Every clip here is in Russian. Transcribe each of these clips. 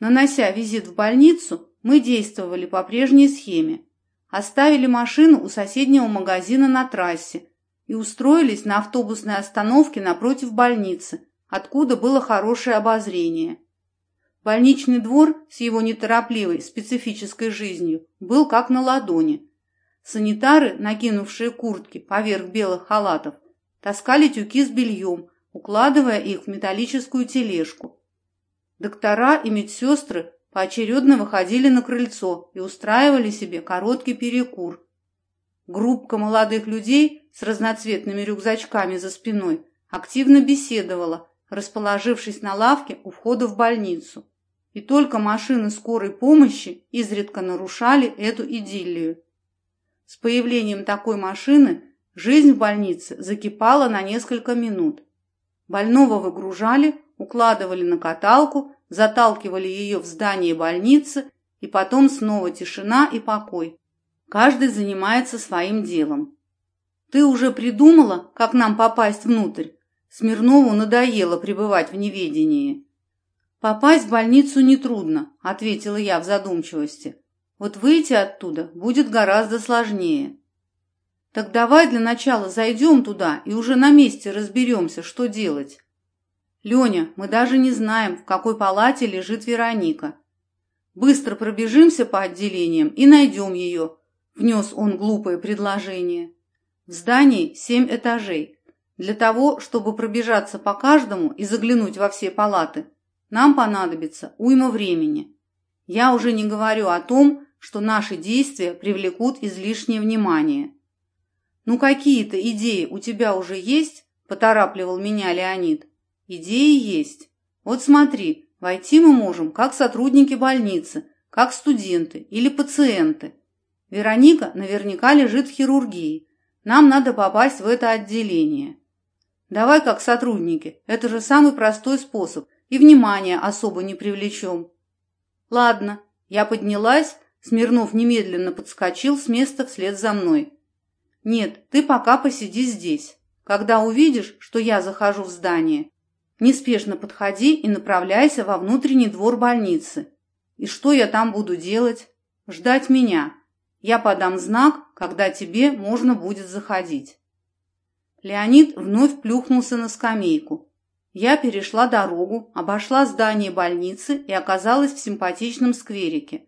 Нанося визит в больницу, мы действовали по прежней схеме. Оставили машину у соседнего магазина на трассе и устроились на автобусной остановке напротив больницы, откуда было хорошее обозрение. Больничный двор с его неторопливой, специфической жизнью был как на ладони. Санитары, накинувшие куртки поверх белых халатов, таскали тюки с бельем, укладывая их в металлическую тележку. Доктора и медсестры поочередно выходили на крыльцо и устраивали себе короткий перекур. Группка молодых людей с разноцветными рюкзачками за спиной активно беседовала, расположившись на лавке у входа в больницу. И только машины скорой помощи изредка нарушали эту идиллию. С появлением такой машины жизнь в больнице закипала на несколько минут. Больного выгружали, укладывали на каталку, заталкивали ее в здание больницы, и потом снова тишина и покой. Каждый занимается своим делом. Ты уже придумала, как нам попасть внутрь? Смирнову надоело пребывать в неведении. Попасть в больницу нетрудно, ответила я в задумчивости. Вот выйти оттуда будет гораздо сложнее. Так давай для начала зайдем туда и уже на месте разберемся, что делать. Леня, мы даже не знаем, в какой палате лежит Вероника. Быстро пробежимся по отделениям и найдем ее, внес он глупое предложение. В здании семь этажей. Для того, чтобы пробежаться по каждому и заглянуть во все палаты, нам понадобится уйма времени. Я уже не говорю о том, что наши действия привлекут излишнее внимание. Ну какие-то идеи у тебя уже есть? поторапливал меня Леонид. Идеи есть. Вот смотри, войти мы можем как сотрудники больницы, как студенты или пациенты. Вероника наверняка лежит в хирургии. Нам надо попасть в это отделение. Давай как сотрудники. Это же самый простой способ. И внимания особо не привлечем. Ладно. Я поднялась. Смирнов немедленно подскочил с места вслед за мной. Нет, ты пока посиди здесь. Когда увидишь, что я захожу в здание, Неспешно подходи и направляйся во внутренний двор больницы. И что я там буду делать? Ждать меня. Я подам знак, когда тебе можно будет заходить. Леонид вновь плюхнулся на скамейку. Я перешла дорогу, обошла здание больницы и оказалась в симпатичном скверике.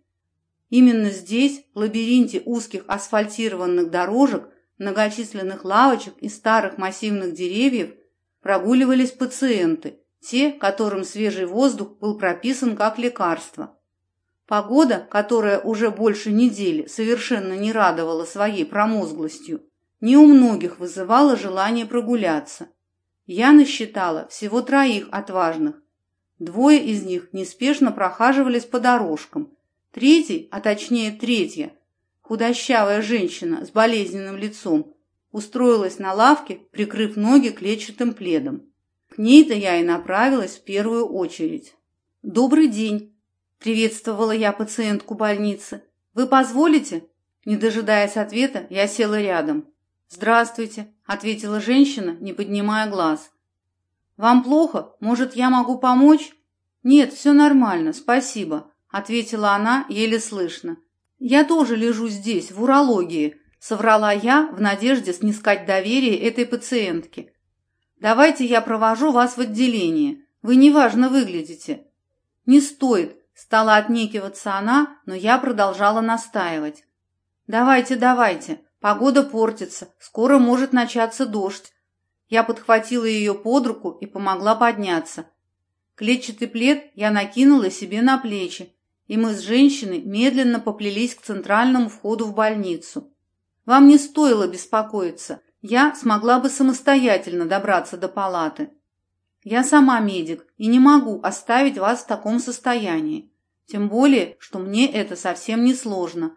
Именно здесь, в лабиринте узких асфальтированных дорожек, многочисленных лавочек и старых массивных деревьев – прогуливались пациенты, те, которым свежий воздух был прописан как лекарство. Погода, которая уже больше недели совершенно не радовала своей промозглостью, не у многих вызывала желание прогуляться. Я насчитала всего троих отважных. Двое из них неспешно прохаживались по дорожкам. Третий, а точнее третья, худощавая женщина с болезненным лицом, устроилась на лавке, прикрыв ноги клетчатым пледом. К ней-то я и направилась в первую очередь. «Добрый день!» – приветствовала я пациентку больницы. «Вы позволите?» Не дожидаясь ответа, я села рядом. «Здравствуйте», – ответила женщина, не поднимая глаз. «Вам плохо? Может, я могу помочь?» «Нет, все нормально, спасибо», – ответила она еле слышно. «Я тоже лежу здесь, в урологии, Соврала я в надежде снискать доверие этой пациентки. «Давайте я провожу вас в отделение. Вы неважно выглядите». «Не стоит», – стала отнекиваться она, но я продолжала настаивать. «Давайте, давайте. Погода портится. Скоро может начаться дождь». Я подхватила ее под руку и помогла подняться. Клетчатый плед я накинула себе на плечи, и мы с женщиной медленно поплелись к центральному входу в больницу. Вам не стоило беспокоиться. Я смогла бы самостоятельно добраться до палаты. Я сама медик и не могу оставить вас в таком состоянии. Тем более, что мне это совсем не сложно.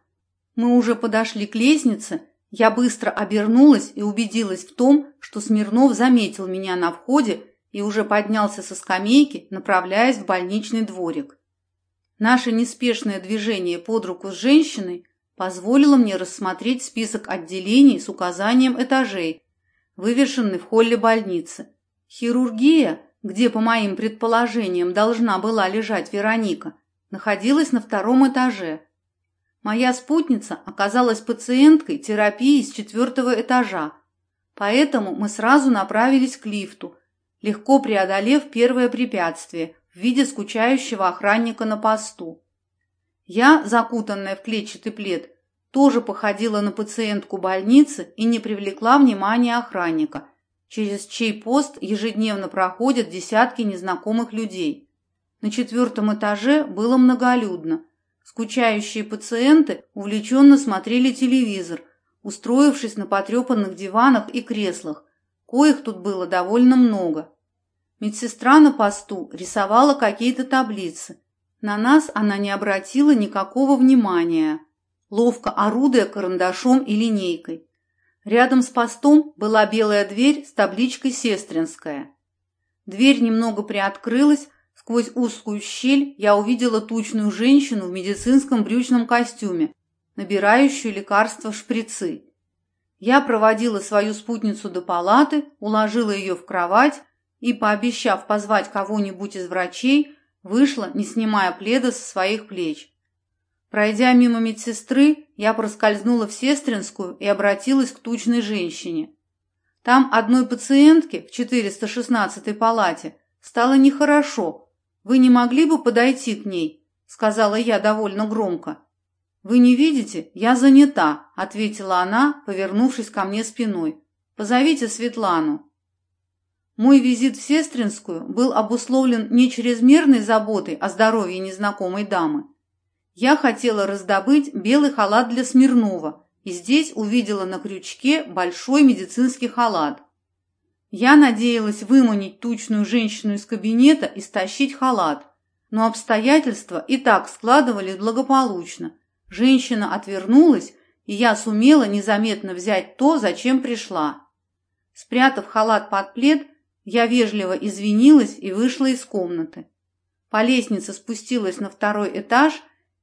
Мы уже подошли к лестнице, я быстро обернулась и убедилась в том, что Смирнов заметил меня на входе и уже поднялся со скамейки, направляясь в больничный дворик. Наше неспешное движение под руку с женщиной позволила мне рассмотреть список отделений с указанием этажей, вывешенный в холле больницы. Хирургия, где, по моим предположениям, должна была лежать Вероника, находилась на втором этаже. Моя спутница оказалась пациенткой терапии с четвертого этажа, поэтому мы сразу направились к лифту, легко преодолев первое препятствие в виде скучающего охранника на посту. Я, закутанная в клетчатый плед, тоже походила на пациентку больницы и не привлекла внимания охранника, через чей пост ежедневно проходят десятки незнакомых людей. На четвертом этаже было многолюдно. Скучающие пациенты увлеченно смотрели телевизор, устроившись на потрепанных диванах и креслах, коих тут было довольно много. Медсестра на посту рисовала какие-то таблицы. На нас она не обратила никакого внимания, ловко орудуя карандашом и линейкой. Рядом с постом была белая дверь с табличкой «Сестринская». Дверь немного приоткрылась, сквозь узкую щель я увидела тучную женщину в медицинском брючном костюме, набирающую лекарства в шприцы. Я проводила свою спутницу до палаты, уложила ее в кровать и, пообещав позвать кого-нибудь из врачей, вышла, не снимая пледа со своих плеч. Пройдя мимо медсестры, я проскользнула в сестринскую и обратилась к тучной женщине. Там одной пациентке в 416-й палате стало нехорошо. Вы не могли бы подойти к ней? сказала я довольно громко. Вы не видите? Я занята, ответила она, повернувшись ко мне спиной. Позовите Светлану. Мой визит в Сестринскую был обусловлен не чрезмерной заботой о здоровье незнакомой дамы, я хотела раздобыть белый халат для Смирнова и здесь увидела на крючке большой медицинский халат. Я надеялась выманить тучную женщину из кабинета и стащить халат, но обстоятельства и так складывались благополучно. Женщина отвернулась, и я сумела незаметно взять то, зачем пришла. Спрятав халат под плед, я вежливо извинилась и вышла из комнаты. По лестнице спустилась на второй этаж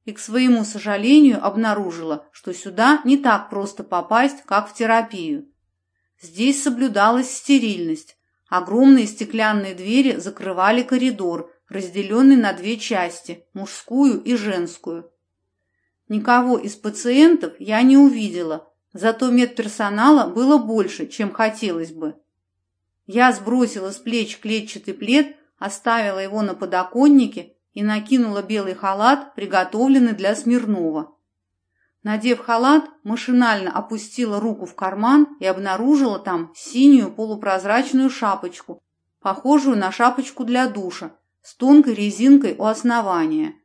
и, к своему сожалению, обнаружила, что сюда не так просто попасть, как в терапию. Здесь соблюдалась стерильность. Огромные стеклянные двери закрывали коридор, разделенный на две части – мужскую и женскую. Никого из пациентов я не увидела, зато медперсонала было больше, чем хотелось бы. Я сбросила с плеч клетчатый плед, оставила его на подоконнике и накинула белый халат, приготовленный для Смирнова. Надев халат, машинально опустила руку в карман и обнаружила там синюю полупрозрачную шапочку, похожую на шапочку для душа, с тонкой резинкой у основания.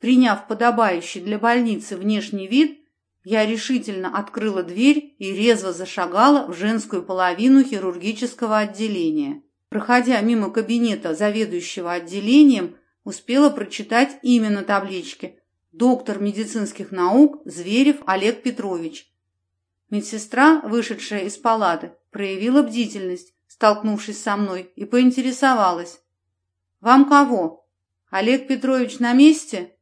Приняв подобающий для больницы внешний вид, я решительно открыла дверь и резво зашагала в женскую половину хирургического отделения. Проходя мимо кабинета заведующего отделением, успела прочитать имя на табличке «Доктор медицинских наук Зверев Олег Петрович». Медсестра, вышедшая из палаты, проявила бдительность, столкнувшись со мной, и поинтересовалась. «Вам кого? Олег Петрович на месте?»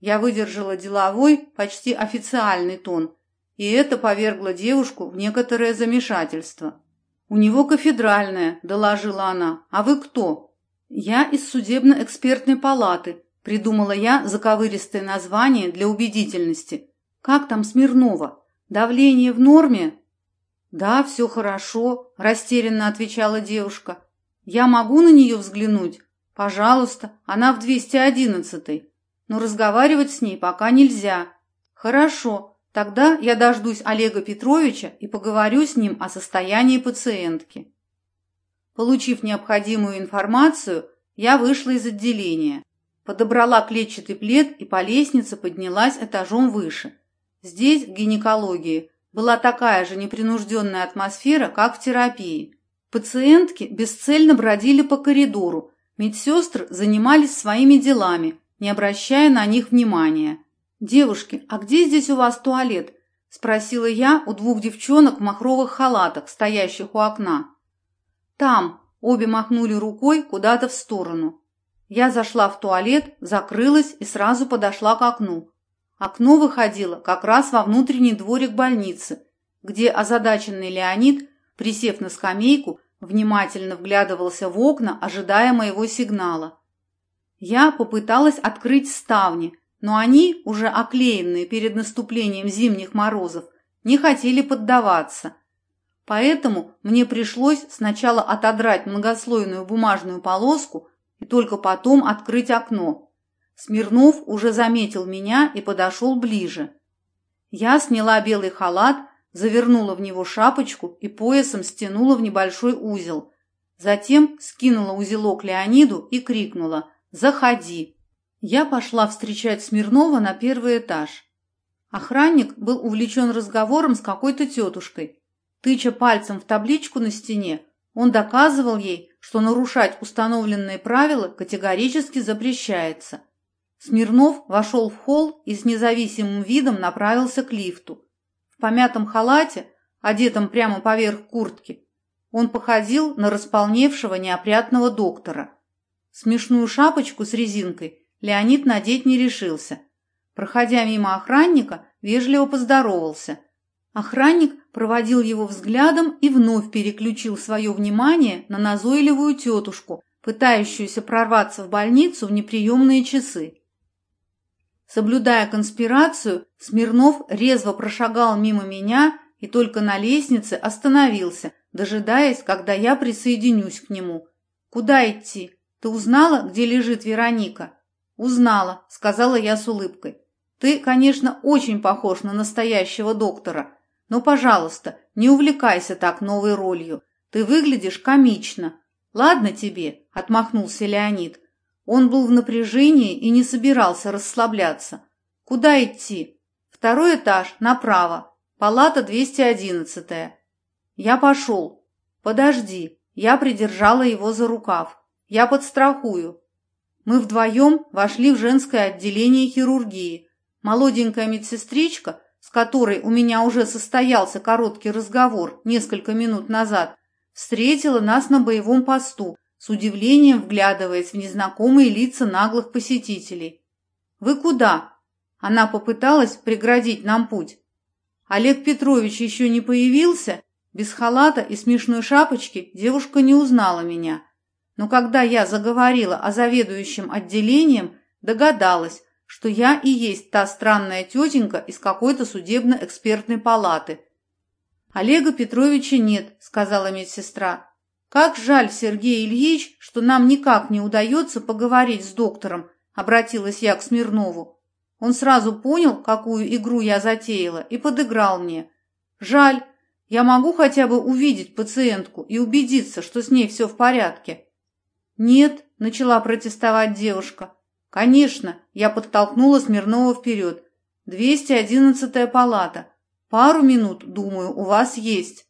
Я выдержала деловой, почти официальный тон, и это повергло девушку в некоторое замешательство. «У него кафедральная», — доложила она. «А вы кто?» «Я из судебно-экспертной палаты», — придумала я заковыристое название для убедительности. «Как там Смирнова? Давление в норме?» «Да, все хорошо», — растерянно отвечала девушка. «Я могу на нее взглянуть?» «Пожалуйста, она в 211-й. Но разговаривать с ней пока нельзя». «Хорошо, тогда я дождусь Олега Петровича и поговорю с ним о состоянии пациентки». Получив необходимую информацию, я вышла из отделения, подобрала клетчатый плед и по лестнице поднялась этажом выше. Здесь, в гинекологии, была такая же непринужденная атмосфера, как в терапии. Пациентки бесцельно бродили по коридору, медсестры занимались своими делами, не обращая на них внимания. «Девушки, а где здесь у вас туалет?» – спросила я у двух девчонок в махровых халатах, стоящих у окна. «Там!» – обе махнули рукой куда-то в сторону. Я зашла в туалет, закрылась и сразу подошла к окну. Окно выходило как раз во внутренний дворик больницы, где озадаченный Леонид, присев на скамейку, внимательно вглядывался в окна, ожидая моего сигнала. Я попыталась открыть ставни, но они, уже оклеенные перед наступлением зимних морозов, не хотели поддаваться. Поэтому мне пришлось сначала отодрать многослойную бумажную полоску и только потом открыть окно. Смирнов уже заметил меня и подошел ближе. Я сняла белый халат, завернула в него шапочку и поясом стянула в небольшой узел. Затем скинула узелок Леониду и крикнула «Заходи!». Я пошла встречать Смирнова на первый этаж. Охранник был увлечен разговором с какой-то тетушкой. Тыча пальцем в табличку на стене, он доказывал ей, что нарушать установленные правила категорически запрещается. Смирнов вошел в холл и с независимым видом направился к лифту. В помятом халате, одетом прямо поверх куртки, он походил на располневшего неопрятного доктора. Смешную шапочку с резинкой Леонид надеть не решился. Проходя мимо охранника, вежливо поздоровался. Охранник проводил его взглядом и вновь переключил свое внимание на назойливую тетушку, пытающуюся прорваться в больницу в неприемные часы. Соблюдая конспирацию, Смирнов резво прошагал мимо меня и только на лестнице остановился, дожидаясь, когда я присоединюсь к нему. «Куда идти? Ты узнала, где лежит Вероника?» «Узнала», — сказала я с улыбкой. «Ты, конечно, очень похож на настоящего доктора, но, пожалуйста, не увлекайся так новой ролью. Ты выглядишь комично». «Ладно тебе», — отмахнулся Леонид. Он был в напряжении и не собирался расслабляться. «Куда идти?» «Второй этаж, направо. Палата 211 Я пошел. «Подожди». Я придержала его за рукав. «Я подстрахую. Мы вдвоем вошли в женское отделение хирургии. Молоденькая медсестричка, с которой у меня уже состоялся короткий разговор несколько минут назад, встретила нас на боевом посту, с удивлением вглядываясь в незнакомые лица наглых посетителей. «Вы куда?» Она попыталась преградить нам путь. Олег Петрович еще не появился? Без халата и смешной шапочки девушка не узнала меня но когда я заговорила о заведующем отделением, догадалась, что я и есть та странная тетенька из какой-то судебно-экспертной палаты. «Олега Петровича нет», — сказала медсестра. «Как жаль, Сергей Ильич, что нам никак не удается поговорить с доктором», — обратилась я к Смирнову. Он сразу понял, какую игру я затеяла, и подыграл мне. «Жаль, я могу хотя бы увидеть пациентку и убедиться, что с ней все в порядке». «Нет», — начала протестовать девушка. «Конечно», — я подтолкнула Смирнова вперед. «Двести одиннадцатая палата. Пару минут, думаю, у вас есть».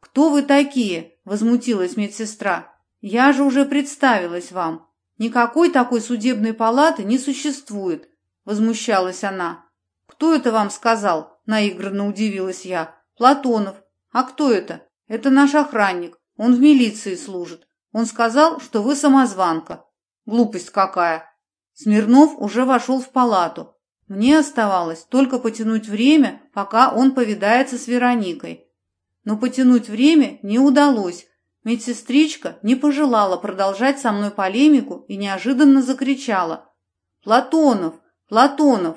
«Кто вы такие?» — возмутилась медсестра. «Я же уже представилась вам. Никакой такой судебной палаты не существует», — возмущалась она. «Кто это вам сказал?» — наигранно удивилась я. «Платонов. А кто это?» «Это наш охранник. Он в милиции служит. Он сказал, что вы самозванка. Глупость какая. Смирнов уже вошел в палату. Мне оставалось только потянуть время, пока он повидается с Вероникой. Но потянуть время не удалось. Медсестричка не пожелала продолжать со мной полемику и неожиданно закричала. «Платонов! Платонов!»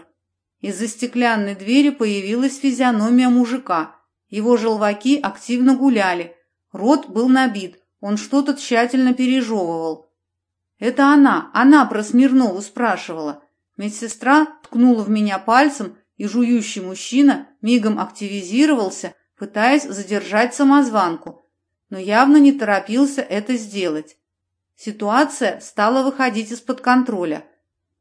Из-за стеклянной двери появилась физиономия мужика. Его желваки активно гуляли. Рот был набит, он что-то тщательно пережевывал. «Это она, она про Смирнову спрашивала». Медсестра ткнула в меня пальцем, и жующий мужчина мигом активизировался, пытаясь задержать самозванку, но явно не торопился это сделать. Ситуация стала выходить из-под контроля.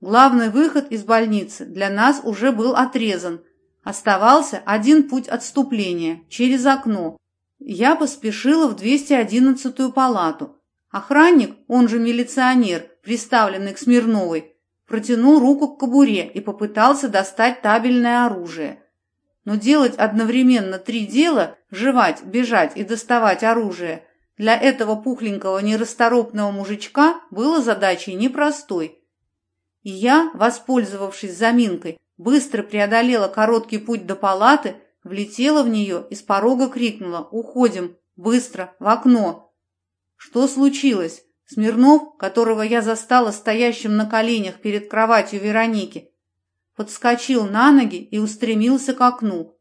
Главный выход из больницы для нас уже был отрезан. Оставался один путь отступления – через окно, я поспешила в 211-ю палату. Охранник, он же милиционер, приставленный к Смирновой, протянул руку к кобуре и попытался достать табельное оружие. Но делать одновременно три дела – жевать, бежать и доставать оружие – для этого пухленького нерасторопного мужичка было задачей непростой. И я, воспользовавшись заминкой, быстро преодолела короткий путь до палаты Влетела в нее и с порога крикнула «Уходим! Быстро! В окно!» «Что случилось?» Смирнов, которого я застала стоящим на коленях перед кроватью Вероники, подскочил на ноги и устремился к окну.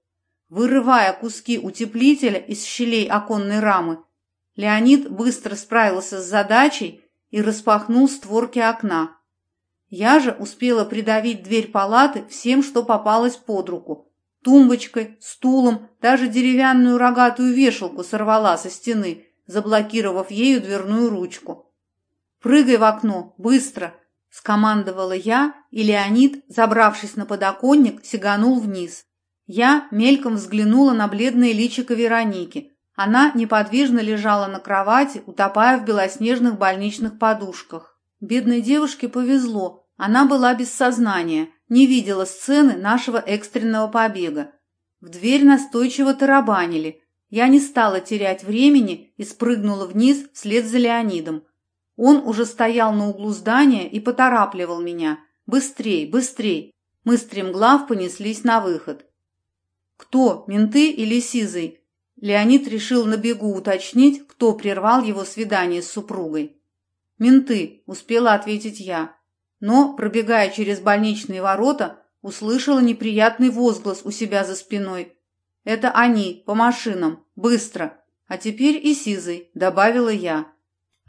Вырывая куски утеплителя из щелей оконной рамы, Леонид быстро справился с задачей и распахнул створки окна. Я же успела придавить дверь палаты всем, что попалось под руку. Тумбочкой, стулом, даже деревянную рогатую вешалку сорвала со стены, заблокировав ею дверную ручку. «Прыгай в окно, быстро!» – скомандовала я, и Леонид, забравшись на подоконник, сиганул вниз. Я мельком взглянула на бледное личико Вероники. Она неподвижно лежала на кровати, утопая в белоснежных больничных подушках. Бедной девушке повезло, она была без сознания, не видела сцены нашего экстренного побега. В дверь настойчиво тарабанили. Я не стала терять времени и спрыгнула вниз вслед за Леонидом. Он уже стоял на углу здания и поторапливал меня. «Быстрей, быстрей!» Мы стремглав понеслись на выход. «Кто, менты или Сизый?» Леонид решил на бегу уточнить, кто прервал его свидание с супругой. «Менты», — успела ответить я. Но, пробегая через больничные ворота, услышала неприятный возглас у себя за спиной. «Это они, по машинам, быстро. А теперь и Сизый», — добавила я.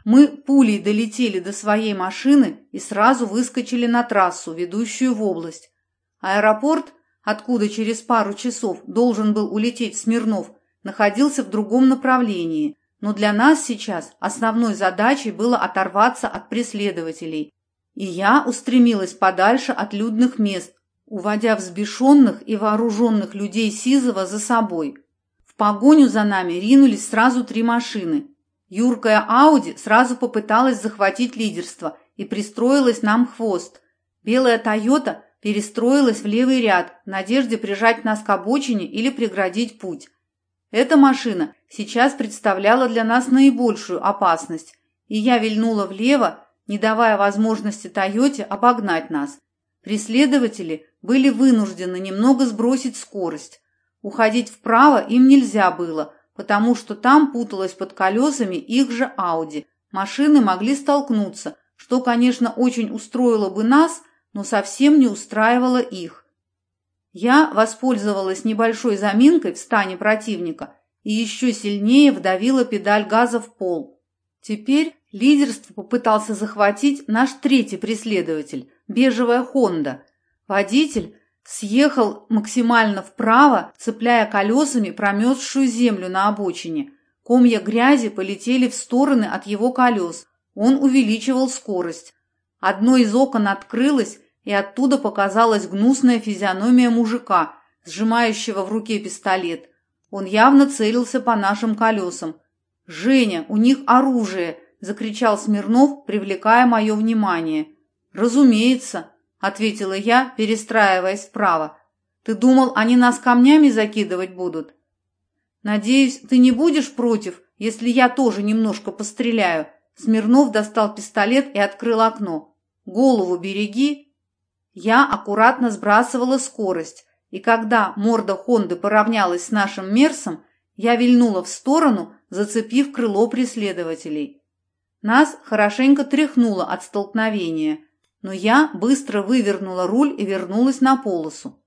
Мы пулей долетели до своей машины и сразу выскочили на трассу, ведущую в область. Аэропорт откуда через пару часов должен был улететь Смирнов, находился в другом направлении, но для нас сейчас основной задачей было оторваться от преследователей. И я устремилась подальше от людных мест, уводя взбешенных и вооруженных людей Сизова за собой. В погоню за нами ринулись сразу три машины. Юркая Ауди сразу попыталась захватить лидерство и пристроилась нам хвост. Белая Тойота перестроилась в левый ряд в надежде прижать нас к обочине или преградить путь. Эта машина сейчас представляла для нас наибольшую опасность, и я вильнула влево, не давая возможности Тойоте обогнать нас. Преследователи были вынуждены немного сбросить скорость. Уходить вправо им нельзя было, потому что там путалась под колесами их же Ауди. Машины могли столкнуться, что, конечно, очень устроило бы нас, но совсем не устраивало их. Я воспользовалась небольшой заминкой в стане противника и еще сильнее вдавила педаль газа в пол. Теперь лидерство попытался захватить наш третий преследователь – бежевая «Хонда». Водитель съехал максимально вправо, цепляя колесами промерзшую землю на обочине. Комья грязи полетели в стороны от его колес. Он увеличивал скорость. Одно из окон открылось, и оттуда показалась гнусная физиономия мужика, сжимающего в руке пистолет. Он явно целился по нашим колесам. «Женя, у них оружие!» – закричал Смирнов, привлекая мое внимание. «Разумеется», – ответила я, перестраиваясь вправо. «Ты думал, они нас камнями закидывать будут?» «Надеюсь, ты не будешь против, если я тоже немножко постреляю?» Смирнов достал пистолет и открыл окно. «Голову береги я аккуратно сбрасывала скорость, и когда морда Хонды поравнялась с нашим Мерсом, я вильнула в сторону, зацепив крыло преследователей. Нас хорошенько тряхнуло от столкновения, но я быстро вывернула руль и вернулась на полосу.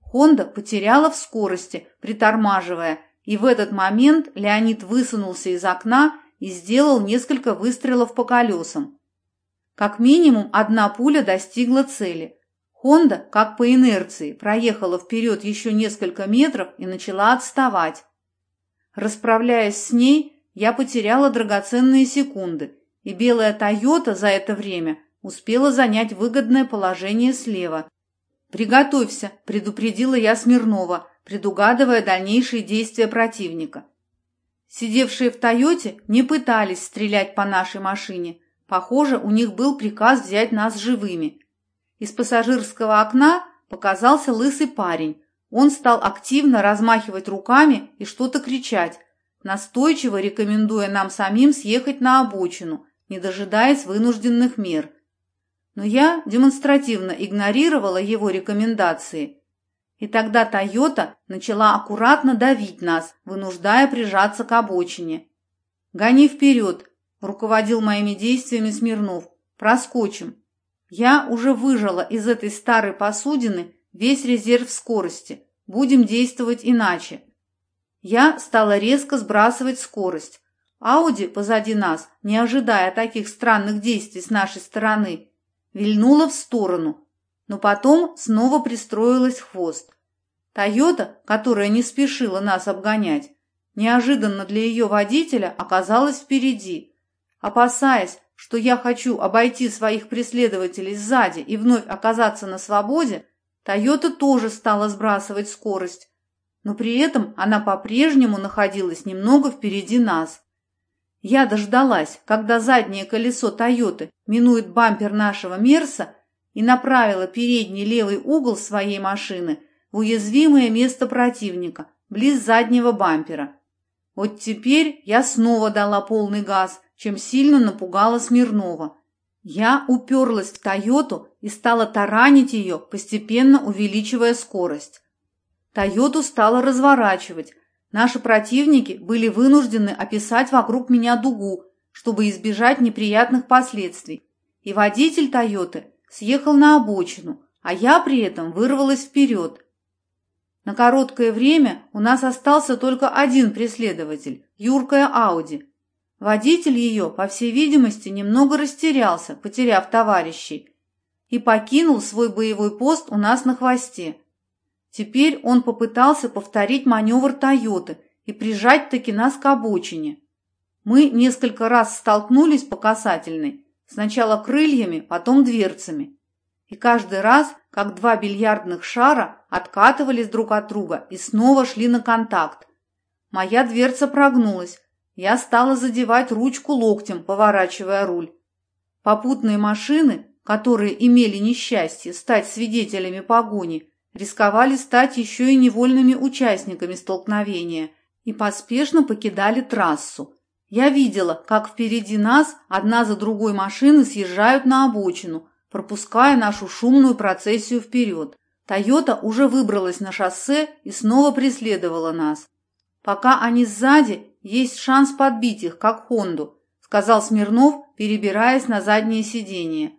Хонда потеряла в скорости, притормаживая, и в этот момент Леонид высунулся из окна и сделал несколько выстрелов по колесам. Как минимум одна пуля достигла цели, Хонда, как по инерции, проехала вперед еще несколько метров и начала отставать. Расправляясь с ней, я потеряла драгоценные секунды, и белая «Тойота» за это время успела занять выгодное положение слева. «Приготовься», – предупредила я Смирнова, предугадывая дальнейшие действия противника. Сидевшие в «Тойоте» не пытались стрелять по нашей машине. Похоже, у них был приказ взять нас живыми – из пассажирского окна показался лысый парень. Он стал активно размахивать руками и что-то кричать, настойчиво рекомендуя нам самим съехать на обочину, не дожидаясь вынужденных мер. Но я демонстративно игнорировала его рекомендации. И тогда «Тойота» начала аккуратно давить нас, вынуждая прижаться к обочине. «Гони вперед!» руководил моими действиями Смирнов. Проскочим. Я уже выжила из этой старой посудины весь резерв скорости. Будем действовать иначе. Я стала резко сбрасывать скорость. Ауди позади нас, не ожидая таких странных действий с нашей стороны, вильнула в сторону, но потом снова пристроилась хвост. Тойота, которая не спешила нас обгонять, неожиданно для ее водителя оказалась впереди. Опасаясь, что я хочу обойти своих преследователей сзади и вновь оказаться на свободе, Тойота тоже стала сбрасывать скорость, но при этом она по-прежнему находилась немного впереди нас. Я дождалась, когда заднее колесо Тойоты минует бампер нашего Мерса и направила передний левый угол своей машины в уязвимое место противника, близ заднего бампера. Вот теперь я снова дала полный газ, чем сильно напугала Смирнова. Я уперлась в Тойоту и стала таранить ее, постепенно увеличивая скорость. Тойоту стала разворачивать. Наши противники были вынуждены описать вокруг меня дугу, чтобы избежать неприятных последствий. И водитель Тойоты съехал на обочину, а я при этом вырвалась вперед. На короткое время у нас остался только один преследователь – юркая Ауди. Водитель ее, по всей видимости, немного растерялся, потеряв товарищей, и покинул свой боевой пост у нас на хвосте. Теперь он попытался повторить маневр Тойоты и прижать-таки нас к обочине. Мы несколько раз столкнулись по касательной, сначала крыльями, потом дверцами. И каждый раз, как два бильярдных шара, откатывались друг от друга и снова шли на контакт. Моя дверца прогнулась, я стала задевать ручку локтем, поворачивая руль. Попутные машины, которые имели несчастье стать свидетелями погони, рисковали стать еще и невольными участниками столкновения и поспешно покидали трассу. Я видела, как впереди нас одна за другой машины съезжают на обочину, пропуская нашу шумную процессию вперед. «Тойота» уже выбралась на шоссе и снова преследовала нас. Пока они сзади, есть шанс подбить их, как Хонду, сказал Смирнов, перебираясь на заднее сиденье.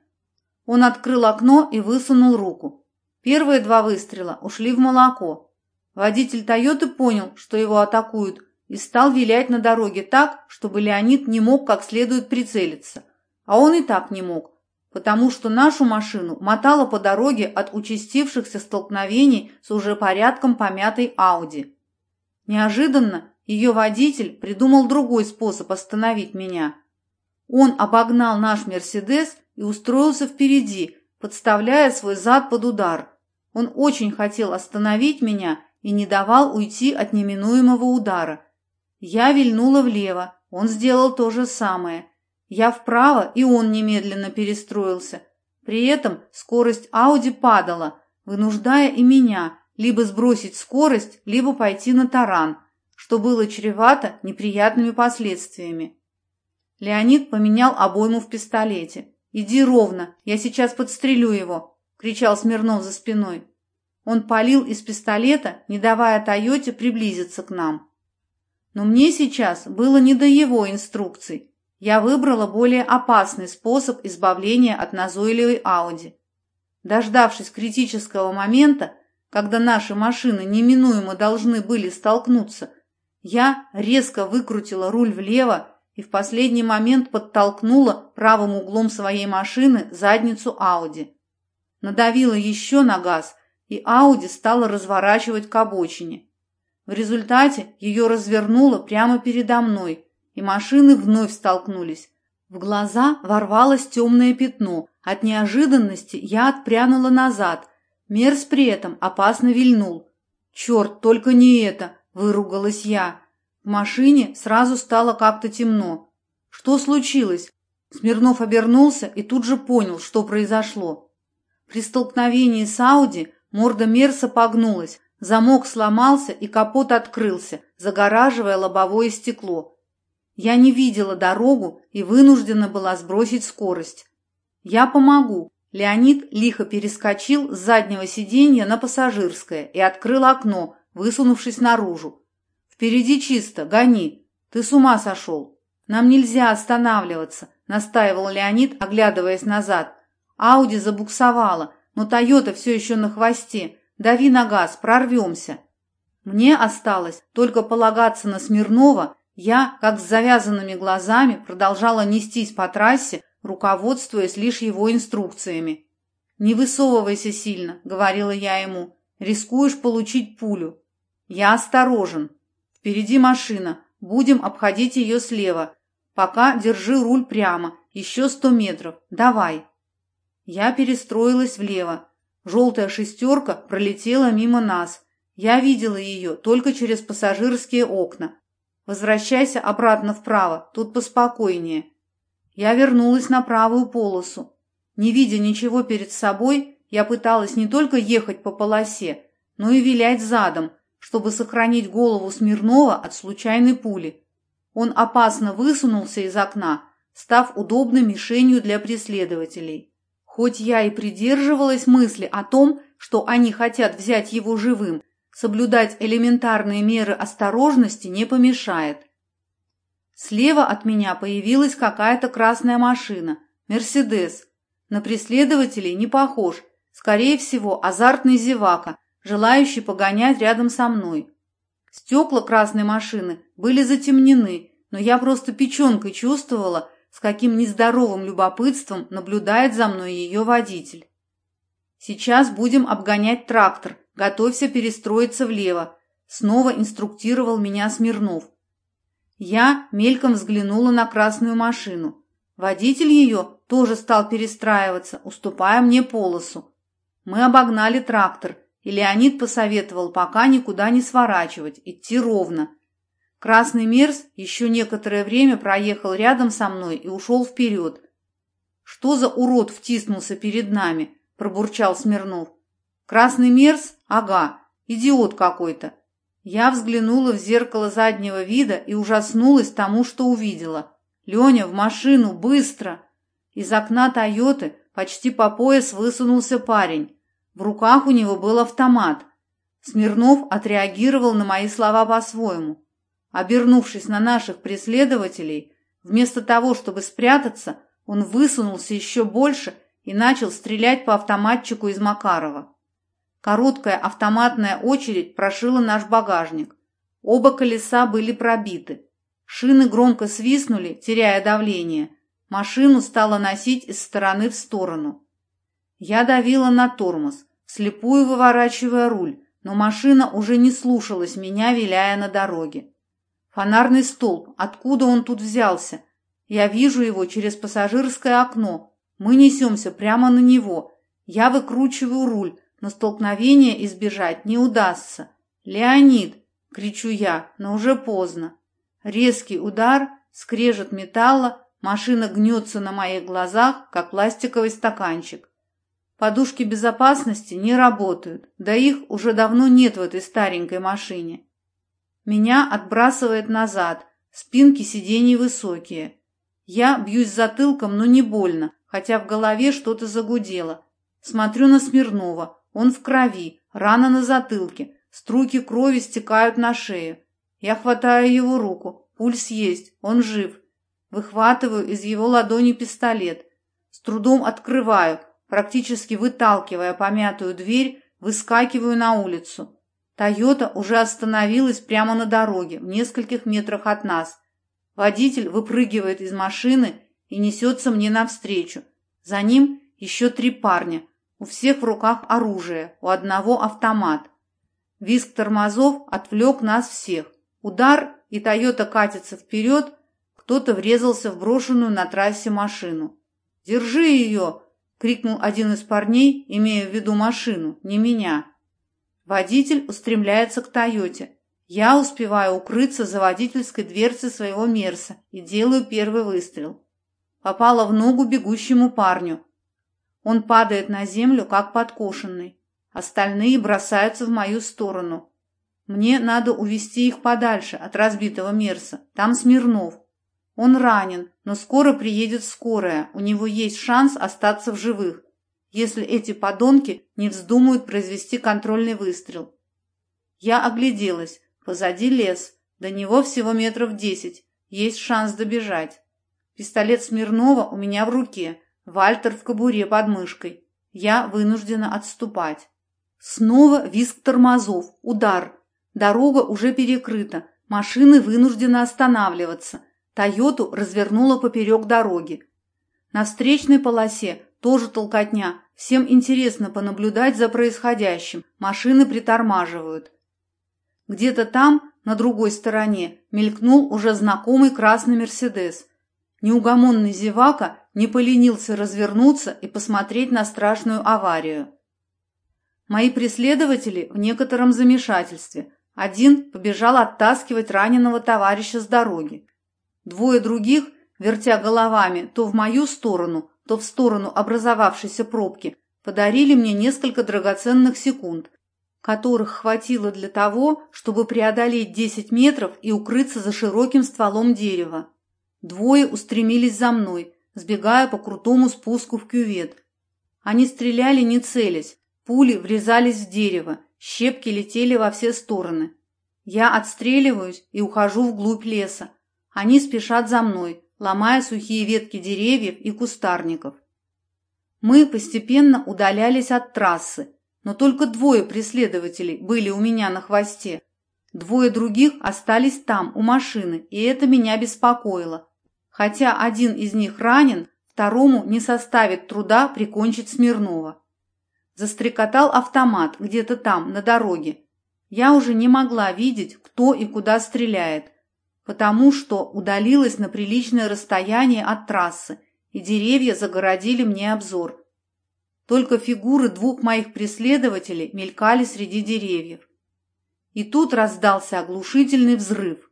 Он открыл окно и высунул руку. Первые два выстрела ушли в молоко. Водитель Тойоты понял, что его атакуют, и стал вилять на дороге так, чтобы Леонид не мог как следует прицелиться. А он и так не мог, потому что нашу машину мотало по дороге от участившихся столкновений с уже порядком помятой Ауди. Неожиданно ее водитель придумал другой способ остановить меня. Он обогнал наш «Мерседес» и устроился впереди, подставляя свой зад под удар. Он очень хотел остановить меня и не давал уйти от неминуемого удара. Я вильнула влево, он сделал то же самое. Я вправо, и он немедленно перестроился. При этом скорость Ауди падала, вынуждая и меня либо сбросить скорость, либо пойти на таран – что было чревато неприятными последствиями. Леонид поменял обойму в пистолете. «Иди ровно, я сейчас подстрелю его!» — кричал Смирнов за спиной. Он палил из пистолета, не давая Тойоте приблизиться к нам. Но мне сейчас было не до его инструкций. Я выбрала более опасный способ избавления от назойливой Ауди. Дождавшись критического момента, когда наши машины неминуемо должны были столкнуться я резко выкрутила руль влево и в последний момент подтолкнула правым углом своей машины задницу Ауди. Надавила еще на газ, и Ауди стала разворачивать к обочине. В результате ее развернуло прямо передо мной, и машины вновь столкнулись. В глаза ворвалось темное пятно. От неожиданности я отпрянула назад. Мерз при этом опасно вильнул. «Черт, только не это!» Выругалась я. В машине сразу стало как-то темно. Что случилось? Смирнов обернулся и тут же понял, что произошло. При столкновении с Ауди морда Мерса погнулась, замок сломался и капот открылся, загораживая лобовое стекло. Я не видела дорогу и вынуждена была сбросить скорость. «Я помогу». Леонид лихо перескочил с заднего сиденья на пассажирское и открыл окно, высунувшись наружу. «Впереди чисто, гони! Ты с ума сошел!» «Нам нельзя останавливаться», — настаивал Леонид, оглядываясь назад. «Ауди забуксовала, но Тойота все еще на хвосте. Дави на газ, прорвемся». Мне осталось только полагаться на Смирнова. Я, как с завязанными глазами, продолжала нестись по трассе, руководствуясь лишь его инструкциями. «Не высовывайся сильно», — говорила я ему. «Рискуешь получить пулю». «Я осторожен. Впереди машина. Будем обходить ее слева. Пока держи руль прямо. Еще сто метров. Давай». Я перестроилась влево. Желтая шестерка пролетела мимо нас. Я видела ее только через пассажирские окна. Возвращайся обратно вправо, тут поспокойнее. Я вернулась на правую полосу. Не видя ничего перед собой, я пыталась не только ехать по полосе, но и вилять задом, чтобы сохранить голову Смирнова от случайной пули. Он опасно высунулся из окна, став удобной мишенью для преследователей. Хоть я и придерживалась мысли о том, что они хотят взять его живым, соблюдать элементарные меры осторожности не помешает. Слева от меня появилась какая-то красная машина, Мерседес. На преследователей не похож, скорее всего, азартный зевака, желающий погонять рядом со мной. Стекла красной машины были затемнены, но я просто печенкой чувствовала, с каким нездоровым любопытством наблюдает за мной ее водитель. Сейчас будем обгонять трактор, готовься перестроиться влево, снова инструктировал меня Смирнов. Я мельком взглянула на красную машину. Водитель ее тоже стал перестраиваться, уступая мне полосу. Мы обогнали трактор, и Леонид посоветовал пока никуда не сворачивать, идти ровно. Красный Мерс еще некоторое время проехал рядом со мной и ушел вперед. «Что за урод втиснулся перед нами?» – пробурчал Смирнов. «Красный Мерс? Ага, идиот какой-то. Я взглянула в зеркало заднего вида и ужаснулась тому, что увидела. «Леня, в машину, быстро!» Из окна «Тойоты» почти по пояс высунулся парень. В руках у него был автомат. Смирнов отреагировал на мои слова по-своему. Обернувшись на наших преследователей, вместо того, чтобы спрятаться, он высунулся еще больше и начал стрелять по автоматчику из Макарова. Короткая автоматная очередь прошила наш багажник. Оба колеса были пробиты. Шины громко свистнули, теряя давление. Машину стало носить из стороны в сторону. Я давила на тормоз, слепую выворачивая руль, но машина уже не слушалась меня, виляя на дороге. Фонарный столб, откуда он тут взялся? Я вижу его через пассажирское окно. Мы несемся прямо на него. Я выкручиваю руль, но столкновения избежать не удастся. «Леонид!» — кричу я, но уже поздно. Резкий удар, скрежет металла, машина гнется на моих глазах, как пластиковый стаканчик. Подушки безопасности не работают, да их уже давно нет в этой старенькой машине. Меня отбрасывает назад, спинки сидений высокие. Я бьюсь затылком, но не больно, хотя в голове что-то загудело. Смотрю на Смирнова. Он в крови, рана на затылке, струйки крови стекают на шею. Я хватаю его руку, пульс есть, он жив. Выхватываю из его ладони пистолет. С трудом открываю, практически выталкивая помятую дверь, выскакиваю на улицу. «Тойота» уже остановилась прямо на дороге, в нескольких метрах от нас. Водитель выпрыгивает из машины и несется мне навстречу. За ним еще три парня – у всех в руках оружие, у одного автомат. Визг тормозов отвлек нас всех. Удар, и Тойота катится вперед, кто-то врезался в брошенную на трассе машину. «Держи ее!» — крикнул один из парней, имея в виду машину, не меня. Водитель устремляется к Тойоте. Я успеваю укрыться за водительской дверцей своего Мерса и делаю первый выстрел. Попала в ногу бегущему парню. Он падает на землю, как подкошенный. Остальные бросаются в мою сторону. Мне надо увести их подальше от разбитого Мерса. Там Смирнов. Он ранен, но скоро приедет скорая. У него есть шанс остаться в живых, если эти подонки не вздумают произвести контрольный выстрел. Я огляделась. Позади лес. До него всего метров десять. есть шанс добежать. Пистолет Смирнова у меня в руке, Вальтер в кобуре под мышкой. Я вынуждена отступать. Снова визг тормозов, удар. Дорога уже перекрыта, машины вынуждены останавливаться. Тойоту развернула поперек дороги. На встречной полосе тоже толкотня. Всем интересно понаблюдать за происходящим. Машины притормаживают. Где-то там, на другой стороне, мелькнул уже знакомый красный «Мерседес». Неугомонный зевака не поленился развернуться и посмотреть на страшную аварию. Мои преследователи в некотором замешательстве. Один побежал оттаскивать раненого товарища с дороги. Двое других, вертя головами то в мою сторону, то в сторону образовавшейся пробки, подарили мне несколько драгоценных секунд, которых хватило для того, чтобы преодолеть 10 метров и укрыться за широким стволом дерева. Двое устремились за мной, сбегая по крутому спуску в кювет. Они стреляли не целясь, пули врезались в дерево, щепки летели во все стороны. Я отстреливаюсь и ухожу вглубь леса. Они спешат за мной, ломая сухие ветки деревьев и кустарников. Мы постепенно удалялись от трассы, но только двое преследователей были у меня на хвосте. Двое других остались там, у машины, и это меня беспокоило. Хотя один из них ранен, второму не составит труда прикончить Смирнова. Застрекотал автомат где-то там, на дороге. Я уже не могла видеть, кто и куда стреляет, потому что удалилась на приличное расстояние от трассы, и деревья загородили мне обзор. Только фигуры двух моих преследователей мелькали среди деревьев. И тут раздался оглушительный взрыв.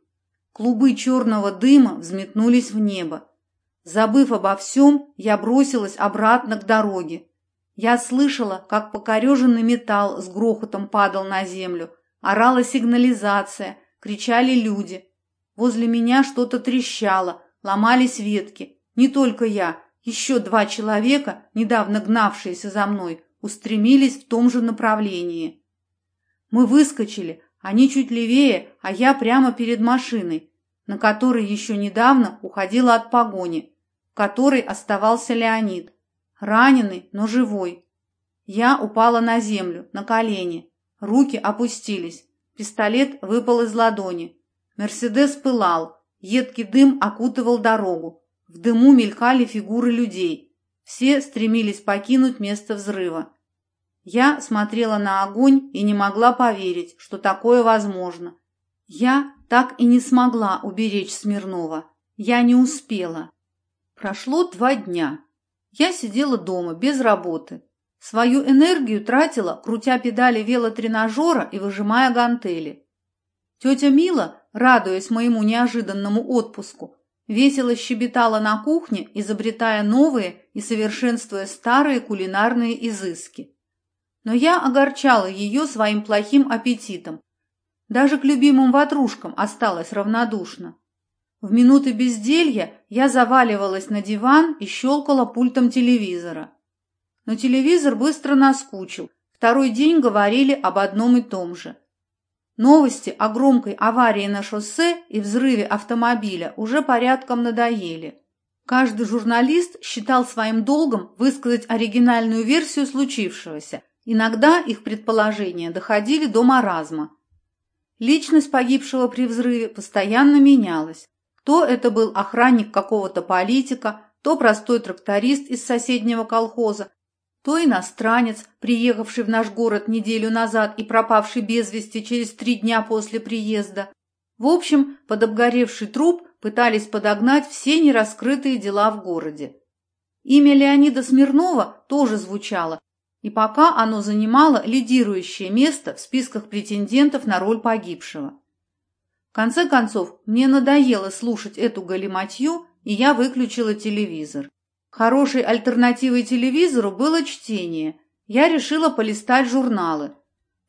Клубы черного дыма взметнулись в небо. Забыв обо всем, я бросилась обратно к дороге. Я слышала, как покореженный металл с грохотом падал на землю, орала сигнализация, кричали люди. Возле меня что-то трещало, ломались ветки. Не только я, еще два человека, недавно гнавшиеся за мной, устремились в том же направлении. Мы выскочили, они чуть левее, а я прямо перед машиной, на которой еще недавно уходила от погони, в которой оставался Леонид, раненый, но живой. Я упала на землю, на колени, руки опустились, пистолет выпал из ладони. Мерседес пылал, едкий дым окутывал дорогу, в дыму мелькали фигуры людей. Все стремились покинуть место взрыва. Я смотрела на огонь и не могла поверить, что такое возможно. Я так и не смогла уберечь Смирнова. Я не успела. Прошло два дня. Я сидела дома, без работы. Свою энергию тратила, крутя педали велотренажера и выжимая гантели. Тетя Мила, радуясь моему неожиданному отпуску, весело щебетала на кухне, изобретая новые и совершенствуя старые кулинарные изыски но я огорчала ее своим плохим аппетитом. Даже к любимым ватрушкам осталась равнодушна. В минуты безделья я заваливалась на диван и щелкала пультом телевизора. Но телевизор быстро наскучил. Второй день говорили об одном и том же. Новости о громкой аварии на шоссе и взрыве автомобиля уже порядком надоели. Каждый журналист считал своим долгом высказать оригинальную версию случившегося – Иногда их предположения доходили до маразма. Личность погибшего при взрыве постоянно менялась. То это был охранник какого-то политика, то простой тракторист из соседнего колхоза, то иностранец, приехавший в наш город неделю назад и пропавший без вести через три дня после приезда. В общем, под обгоревший труп пытались подогнать все нераскрытые дела в городе. Имя Леонида Смирнова тоже звучало, и пока оно занимало лидирующее место в списках претендентов на роль погибшего. В конце концов, мне надоело слушать эту галиматью, и я выключила телевизор. Хорошей альтернативой телевизору было чтение. Я решила полистать журналы.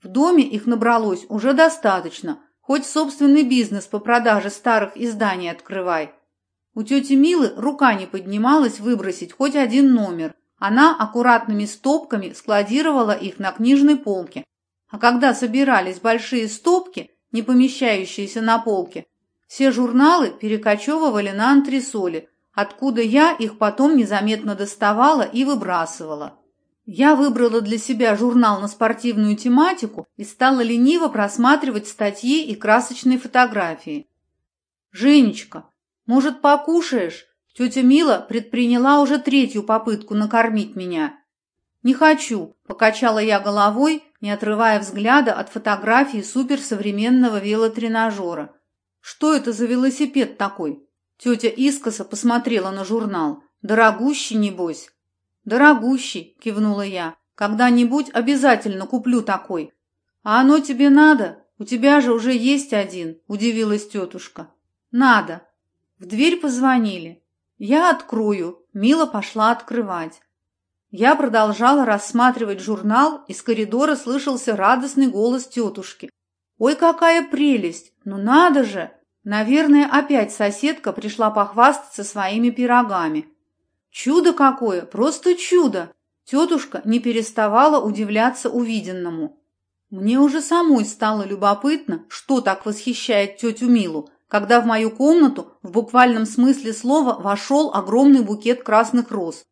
В доме их набралось уже достаточно, хоть собственный бизнес по продаже старых изданий открывай. У тети Милы рука не поднималась выбросить хоть один номер – она аккуратными стопками складировала их на книжной полке, а когда собирались большие стопки, не помещающиеся на полке, Все журналы перекочевывали на антресоли, откуда я их потом незаметно доставала и выбрасывала. Я выбрала для себя журнал на спортивную тематику и стала лениво просматривать статьи и красочные фотографии. «Женечка, может, покушаешь?» Тетя Мила предприняла уже третью попытку накормить меня. «Не хочу», – покачала я головой, не отрывая взгляда от фотографии суперсовременного велотренажера. «Что это за велосипед такой?» Тетя искоса посмотрела на журнал. «Дорогущий, небось?» «Дорогущий», – кивнула я. «Когда-нибудь обязательно куплю такой». «А оно тебе надо? У тебя же уже есть один», – удивилась тетушка. «Надо». В дверь позвонили. «Я открою», – Мила пошла открывать. Я продолжала рассматривать журнал, из коридора слышался радостный голос тетушки. «Ой, какая прелесть! Ну надо же! Наверное, опять соседка пришла похвастаться своими пирогами. Чудо какое! Просто чудо!» Тетушка не переставала удивляться увиденному. Мне уже самой стало любопытно, что так восхищает тетю Милу, когда в мою комнату в буквальном смысле слова вошел огромный букет красных роз.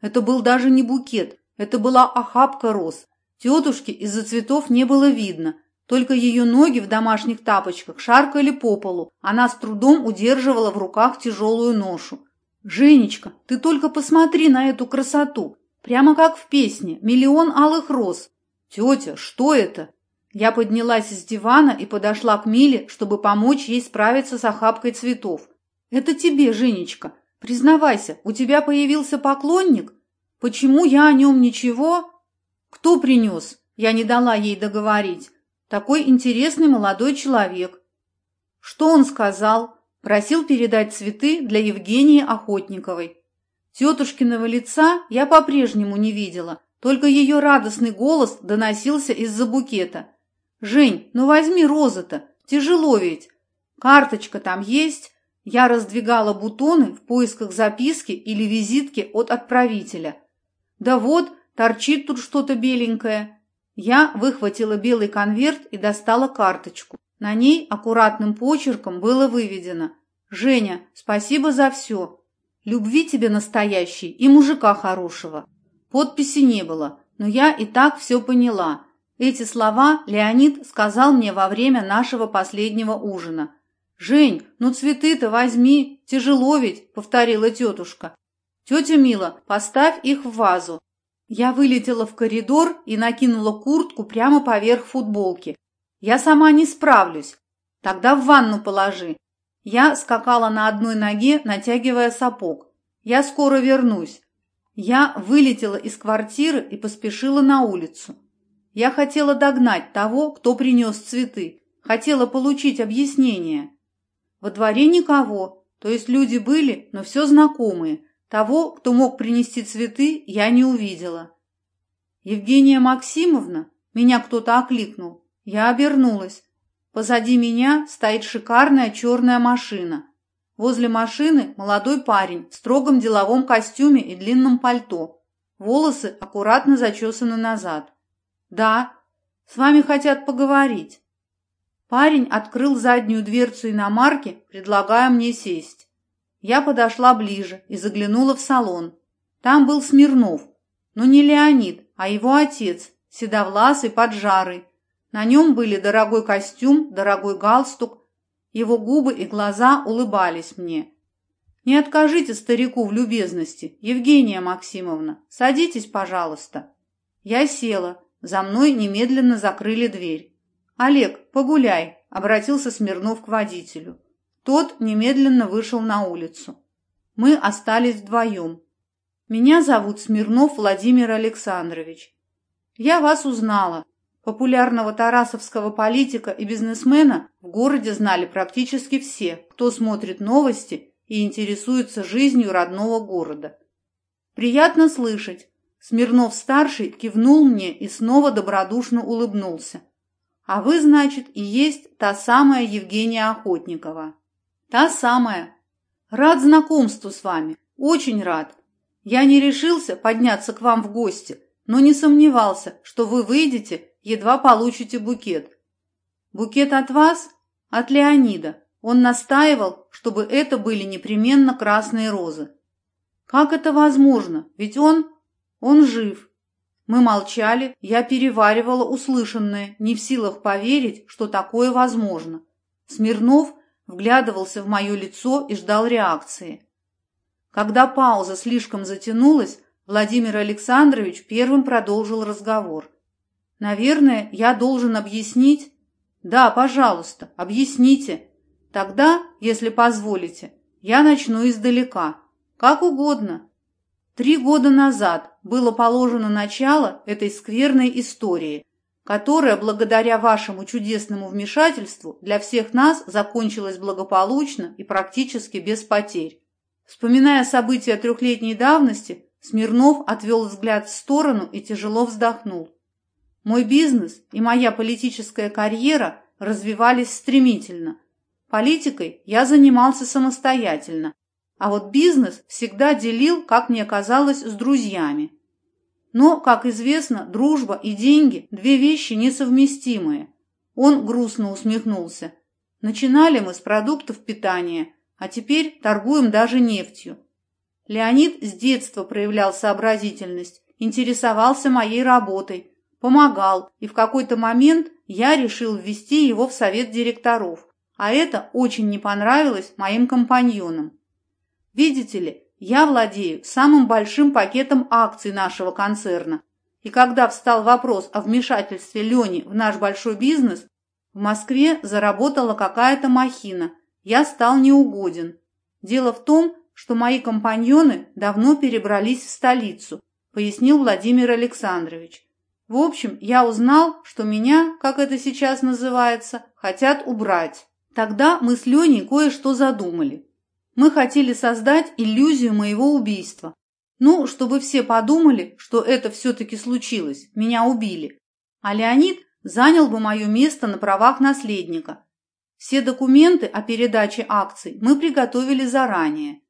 Это был даже не букет, это была охапка роз. Тетушки из-за цветов не было видно, только ее ноги в домашних тапочках шаркали по полу, она с трудом удерживала в руках тяжелую ношу. «Женечка, ты только посмотри на эту красоту! Прямо как в песне «Миллион алых роз». Тетя, что это?» Я поднялась с дивана и подошла к Миле, чтобы помочь ей справиться с охапкой цветов. «Это тебе, Женечка. Признавайся, у тебя появился поклонник? Почему я о нем ничего?» «Кто принес?» Я не дала ей договорить. «Такой интересный молодой человек». «Что он сказал?» Просил передать цветы для Евгении Охотниковой. Тетушкиного лица я по-прежнему не видела, только ее радостный голос доносился из-за букета – «Жень, ну возьми розы-то, тяжело ведь. Карточка там есть?» Я раздвигала бутоны в поисках записки или визитки от отправителя. «Да вот, торчит тут что-то беленькое». Я выхватила белый конверт и достала карточку. На ней аккуратным почерком было выведено «Женя, спасибо за все. Любви тебе настоящей и мужика хорошего». Подписи не было, но я и так все поняла – эти слова Леонид сказал мне во время нашего последнего ужина. «Жень, ну цветы-то возьми, тяжело ведь», — повторила тетушка. «Тетя Мила, поставь их в вазу». Я вылетела в коридор и накинула куртку прямо поверх футболки. «Я сама не справлюсь. Тогда в ванну положи». Я скакала на одной ноге, натягивая сапог. «Я скоро вернусь». Я вылетела из квартиры и поспешила на улицу. Я хотела догнать того, кто принес цветы, хотела получить объяснение. Во дворе никого, то есть люди были, но все знакомые. Того, кто мог принести цветы, я не увидела. «Евгения Максимовна?» Меня кто-то окликнул. Я обернулась. Позади меня стоит шикарная черная машина. Возле машины молодой парень в строгом деловом костюме и длинном пальто. Волосы аккуратно зачесаны назад. «Да, с вами хотят поговорить». Парень открыл заднюю дверцу иномарки, предлагая мне сесть. Я подошла ближе и заглянула в салон. Там был Смирнов, но не Леонид, а его отец, седовласый, поджарый. На нем были дорогой костюм, дорогой галстук. Его губы и глаза улыбались мне. «Не откажите старику в любезности, Евгения Максимовна. Садитесь, пожалуйста». Я села, за мной немедленно закрыли дверь. «Олег, погуляй», — обратился Смирнов к водителю. Тот немедленно вышел на улицу. Мы остались вдвоем. «Меня зовут Смирнов Владимир Александрович. Я вас узнала. Популярного тарасовского политика и бизнесмена в городе знали практически все, кто смотрит новости и интересуется жизнью родного города. Приятно слышать, Смирнов-старший кивнул мне и снова добродушно улыбнулся. «А вы, значит, и есть та самая Евгения Охотникова?» «Та самая. Рад знакомству с вами. Очень рад. Я не решился подняться к вам в гости, но не сомневался, что вы выйдете, едва получите букет». «Букет от вас?» «От Леонида. Он настаивал, чтобы это были непременно красные розы. Как это возможно? Ведь он... он жив. Мы молчали, я переваривала услышанное, не в силах поверить, что такое возможно. Смирнов вглядывался в мое лицо и ждал реакции. Когда пауза слишком затянулась, Владимир Александрович первым продолжил разговор. «Наверное, я должен объяснить...» «Да, пожалуйста, объясните. Тогда, если позволите, я начну издалека. Как угодно. Три года назад было положено начало этой скверной истории, которая, благодаря вашему чудесному вмешательству, для всех нас закончилась благополучно и практически без потерь. Вспоминая события трехлетней давности, Смирнов отвел взгляд в сторону и тяжело вздохнул. Мой бизнес и моя политическая карьера развивались стремительно. Политикой я занимался самостоятельно, а вот бизнес всегда делил, как мне казалось, с друзьями. Но, как известно, дружба и деньги – две вещи несовместимые. Он грустно усмехнулся. Начинали мы с продуктов питания, а теперь торгуем даже нефтью. Леонид с детства проявлял сообразительность, интересовался моей работой, помогал, и в какой-то момент я решил ввести его в совет директоров, а это очень не понравилось моим компаньонам. Видите ли, я владею самым большим пакетом акций нашего концерна. И когда встал вопрос о вмешательстве Лени в наш большой бизнес, в Москве заработала какая-то махина. Я стал неугоден. Дело в том, что мои компаньоны давно перебрались в столицу, пояснил Владимир Александрович. В общем, я узнал, что меня, как это сейчас называется, хотят убрать. Тогда мы с Леней кое-что задумали. Мы хотели создать иллюзию моего убийства. Ну, чтобы все подумали, что это все-таки случилось, меня убили. А Леонид занял бы мое место на правах наследника. Все документы о передаче акций мы приготовили заранее.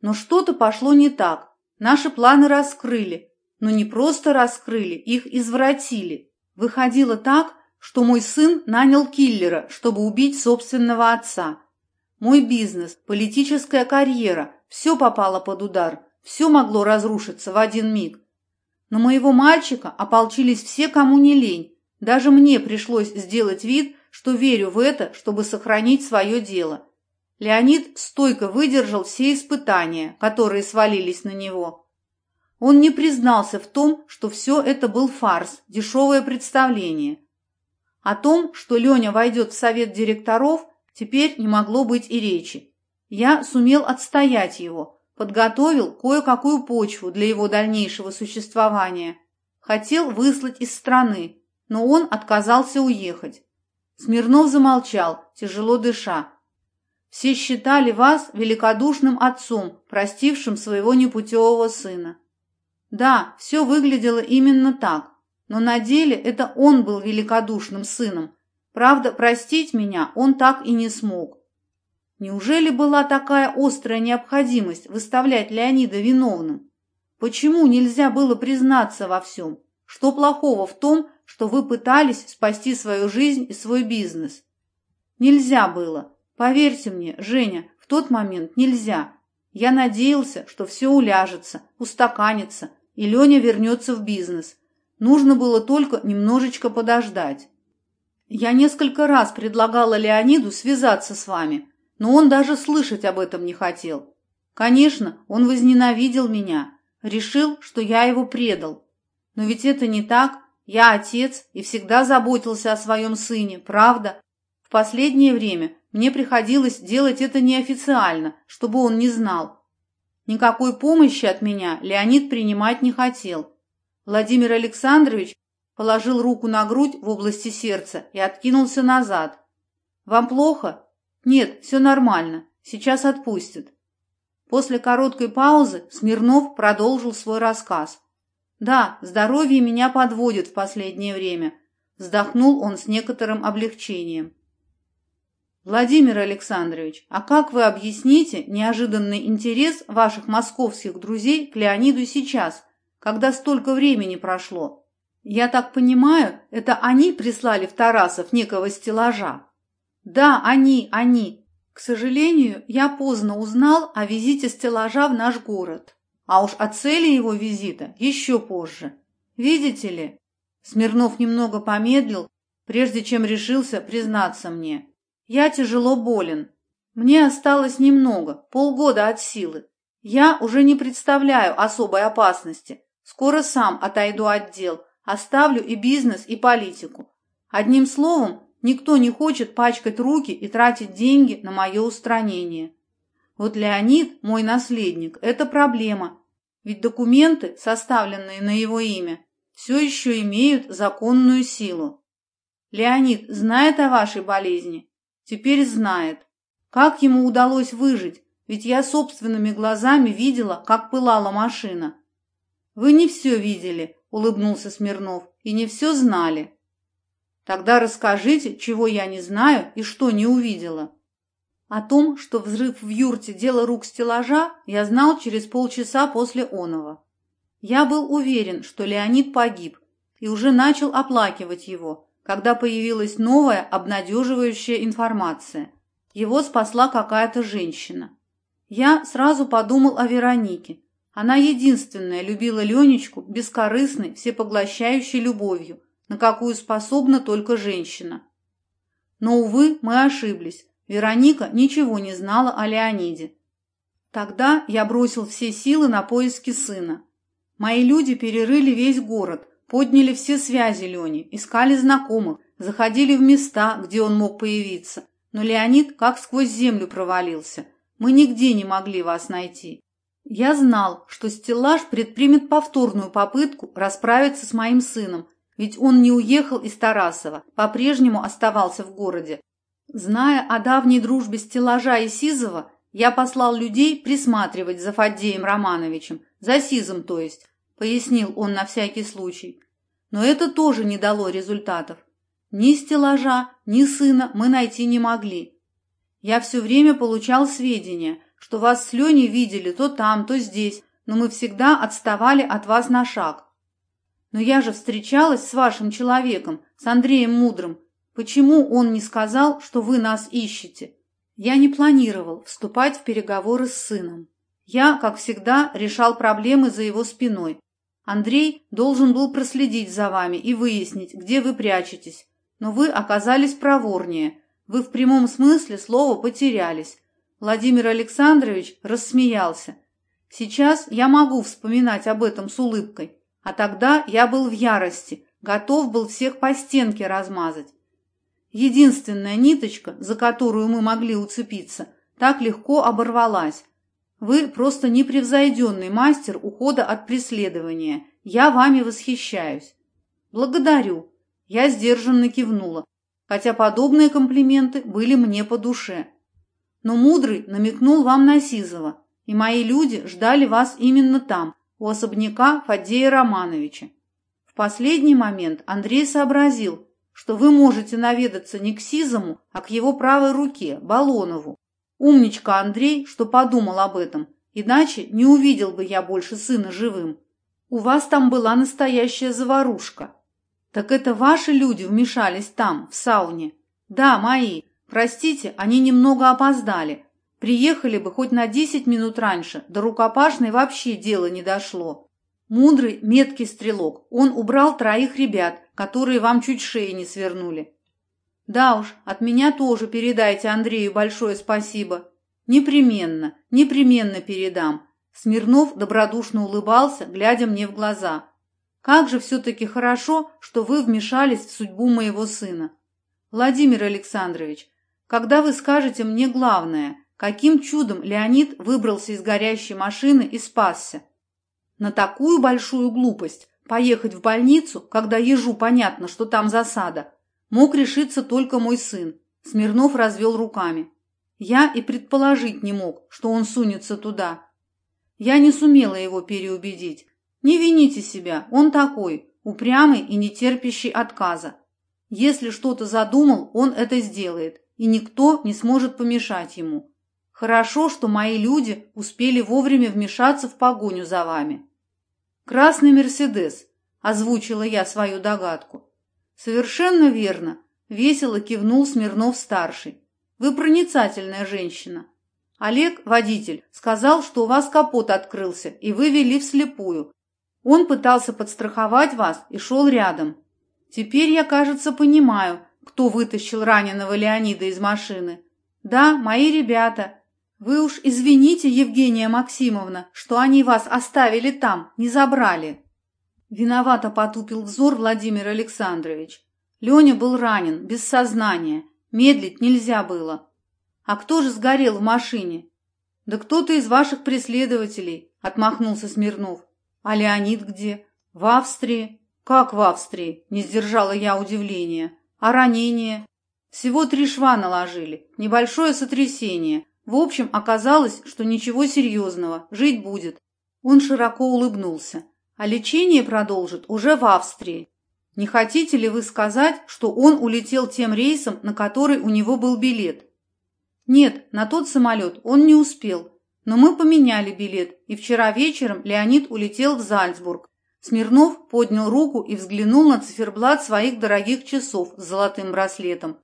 Но что-то пошло не так. Наши планы раскрыли. Но не просто раскрыли, их извратили. Выходило так, что мой сын нанял киллера, чтобы убить собственного отца. Мой бизнес, политическая карьера – все попало под удар, все могло разрушиться в один миг. На моего мальчика ополчились все, кому не лень. Даже мне пришлось сделать вид, что верю в это, чтобы сохранить свое дело. Леонид стойко выдержал все испытания, которые свалились на него. Он не признался в том, что все это был фарс, дешевое представление. О том, что Леня войдет в совет директоров, Теперь не могло быть и речи. Я сумел отстоять его, подготовил кое-какую почву для его дальнейшего существования. Хотел выслать из страны, но он отказался уехать. Смирнов замолчал, тяжело дыша. Все считали вас великодушным отцом, простившим своего непутевого сына. Да, все выглядело именно так, но на деле это он был великодушным сыном, Правда, простить меня он так и не смог. Неужели была такая острая необходимость выставлять Леонида виновным? Почему нельзя было признаться во всем? Что плохого в том, что вы пытались спасти свою жизнь и свой бизнес? Нельзя было. Поверьте мне, Женя, в тот момент нельзя. Я надеялся, что все уляжется, устаканится, и Леня вернется в бизнес. Нужно было только немножечко подождать. Я несколько раз предлагала Леониду связаться с вами, но он даже слышать об этом не хотел. Конечно, он возненавидел меня, решил, что я его предал. Но ведь это не так. Я отец и всегда заботился о своем сыне, правда? В последнее время мне приходилось делать это неофициально, чтобы он не знал. Никакой помощи от меня Леонид принимать не хотел. Владимир Александрович положил руку на грудь в области сердца и откинулся назад. «Вам плохо?» «Нет, все нормально. Сейчас отпустят». После короткой паузы Смирнов продолжил свой рассказ. «Да, здоровье меня подводит в последнее время», – вздохнул он с некоторым облегчением. «Владимир Александрович, а как вы объясните неожиданный интерес ваших московских друзей к Леониду сейчас, когда столько времени прошло?» Я так понимаю, это они прислали в Тарасов некого стеллажа? Да, они, они. К сожалению, я поздно узнал о визите стеллажа в наш город. А уж о цели его визита еще позже. Видите ли, Смирнов немного помедлил, прежде чем решился признаться мне. Я тяжело болен. Мне осталось немного, полгода от силы. Я уже не представляю особой опасности. Скоро сам отойду от дел, оставлю и бизнес, и политику. Одним словом, никто не хочет пачкать руки и тратить деньги на мое устранение. Вот Леонид, мой наследник, это проблема, ведь документы, составленные на его имя, все еще имеют законную силу. Леонид знает о вашей болезни? Теперь знает. Как ему удалось выжить? Ведь я собственными глазами видела, как пылала машина. Вы не все видели, улыбнулся Смирнов, и не все знали. Тогда расскажите, чего я не знаю и что не увидела. О том, что взрыв в юрте – дело рук стеллажа, я знал через полчаса после оного. Я был уверен, что Леонид погиб, и уже начал оплакивать его, когда появилась новая обнадеживающая информация. Его спасла какая-то женщина. Я сразу подумал о Веронике. Она единственная любила Ленечку бескорыстной, всепоглощающей любовью, на какую способна только женщина. Но, увы, мы ошиблись. Вероника ничего не знала о Леониде. Тогда я бросил все силы на поиски сына. Мои люди перерыли весь город, подняли все связи Лене, искали знакомых, заходили в места, где он мог появиться. Но Леонид как сквозь землю провалился. Мы нигде не могли вас найти. Я знал, что стеллаж предпримет повторную попытку расправиться с моим сыном, ведь он не уехал из Тарасова, по-прежнему оставался в городе, Зная о давней дружбе Стеллажа и Сизова, я послал людей присматривать за Фаддеем Романовичем, за Сизом, то есть, пояснил он на всякий случай. Но это тоже не дало результатов. Ни стеллажа, ни сына мы найти не могли. Я все время получал сведения, что вас с Леней видели то там, то здесь, но мы всегда отставали от вас на шаг. Но я же встречалась с вашим человеком, с Андреем Мудрым, Почему он не сказал, что вы нас ищете? Я не планировал вступать в переговоры с сыном. Я, как всегда, решал проблемы за его спиной. Андрей должен был проследить за вами и выяснить, где вы прячетесь. Но вы оказались проворнее. Вы в прямом смысле слова потерялись. Владимир Александрович рассмеялся. Сейчас я могу вспоминать об этом с улыбкой, а тогда я был в ярости, готов был всех по стенке размазать. Единственная ниточка, за которую мы могли уцепиться, так легко оборвалась. Вы просто непревзойденный мастер ухода от преследования. Я вами восхищаюсь. Благодарю. Я сдержанно кивнула, хотя подобные комплименты были мне по душе. Но Мудрый намекнул вам на Сизова, и мои люди ждали вас именно там, у особняка Фадея Романовича. В последний момент Андрей сообразил, что вы можете наведаться не к Сизому, а к его правой руке, Балонову. Умничка Андрей, что подумал об этом, иначе не увидел бы я больше сына живым. У вас там была настоящая заварушка. Так это ваши люди вмешались там, в сауне? Да, мои. Простите, они немного опоздали. Приехали бы хоть на десять минут раньше, до рукопашной вообще дело не дошло. Мудрый, меткий стрелок. Он убрал троих ребят, которые вам чуть шеи не свернули. Да уж, от меня тоже передайте Андрею большое спасибо. Непременно, непременно передам. Смирнов добродушно улыбался, глядя мне в глаза. Как же все-таки хорошо, что вы вмешались в судьбу моего сына. Владимир Александрович, когда вы скажете мне главное, каким чудом Леонид выбрался из горящей машины и спасся? На такую большую глупость поехать в больницу, когда ежу понятно, что там засада, мог решиться только мой сын. Смирнов развел руками. Я и предположить не мог, что он сунется туда. Я не сумела его переубедить. Не вините себя, он такой, упрямый и не терпящий отказа. Если что-то задумал, он это сделает, и никто не сможет помешать ему. Хорошо, что мои люди успели вовремя вмешаться в погоню за вами. «Красный Мерседес», — озвучила я свою догадку. «Совершенно верно», — весело кивнул Смирнов-старший. Вы проницательная женщина. Олег, водитель, сказал, что у вас капот открылся, и вы вели вслепую. Он пытался подстраховать вас и шел рядом. Теперь я, кажется, понимаю, кто вытащил раненого Леонида из машины. Да, мои ребята. Вы уж извините, Евгения Максимовна, что они вас оставили там, не забрали. Виновато потупил взор Владимир Александрович. Леня был ранен, без сознания. Медлить нельзя было. А кто же сгорел в машине? Да кто-то из ваших преследователей, отмахнулся Смирнов. А Леонид где? В Австрии. Как в Австрии? Не сдержала я удивления. А ранение? Всего три шва наложили. Небольшое сотрясение. В общем, оказалось, что ничего серьезного. Жить будет. Он широко улыбнулся. А лечение продолжит уже в Австрии. Не хотите ли вы сказать, что он улетел тем рейсом, на который у него был билет? Нет, на тот самолет он не успел. Но мы поменяли билет, и вчера вечером Леонид улетел в Зальцбург. Смирнов поднял руку и взглянул на циферблат своих дорогих часов с золотым браслетом.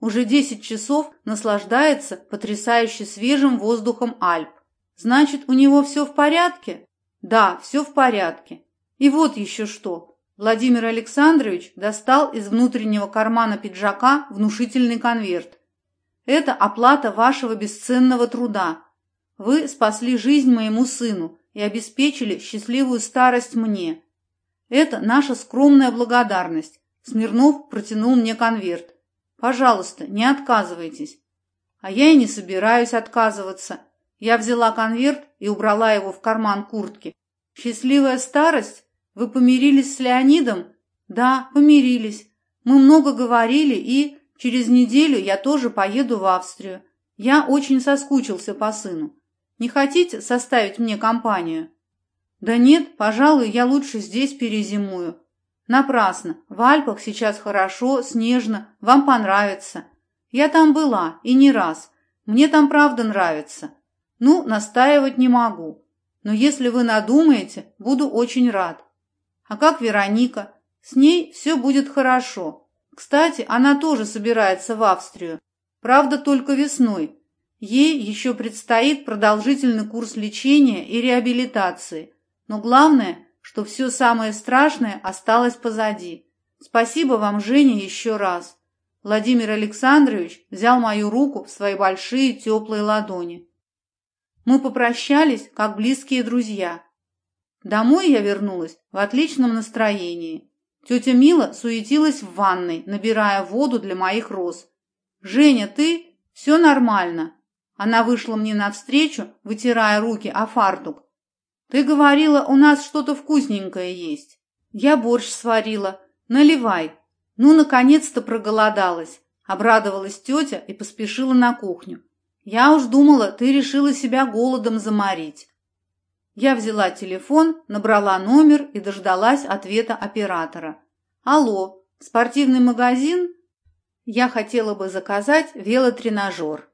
Уже десять часов наслаждается потрясающе свежим воздухом Альп. Значит, у него все в порядке? Да, все в порядке. И вот еще что. Владимир Александрович достал из внутреннего кармана пиджака внушительный конверт. «Это оплата вашего бесценного труда. Вы спасли жизнь моему сыну и обеспечили счастливую старость мне. Это наша скромная благодарность». Смирнов протянул мне конверт. «Пожалуйста, не отказывайтесь». А я и не собираюсь отказываться. Я взяла конверт и убрала его в карман куртки. «Счастливая старость?» Вы помирились с Леонидом? Да, помирились. Мы много говорили, и через неделю я тоже поеду в Австрию. Я очень соскучился по сыну. Не хотите составить мне компанию? Да нет, пожалуй, я лучше здесь перезимую. Напрасно. В Альпах сейчас хорошо, снежно, вам понравится. Я там была, и не раз. Мне там правда нравится. Ну, настаивать не могу. Но если вы надумаете, буду очень рад. А как Вероника? С ней все будет хорошо. Кстати, она тоже собирается в Австрию. Правда, только весной. Ей еще предстоит продолжительный курс лечения и реабилитации. Но главное, что все самое страшное осталось позади. Спасибо вам, Женя, еще раз. Владимир Александрович взял мою руку в свои большие теплые ладони. Мы попрощались, как близкие друзья. Домой я вернулась в отличном настроении. Тетя Мила суетилась в ванной, набирая воду для моих роз. «Женя, ты? Все нормально». Она вышла мне навстречу, вытирая руки о фартук. «Ты говорила, у нас что-то вкусненькое есть». «Я борщ сварила. Наливай». «Ну, наконец-то проголодалась», — обрадовалась тетя и поспешила на кухню. «Я уж думала, ты решила себя голодом заморить». Я взяла телефон, набрала номер и дождалась ответа оператора. «Алло, спортивный магазин?» Я хотела бы заказать велотренажер.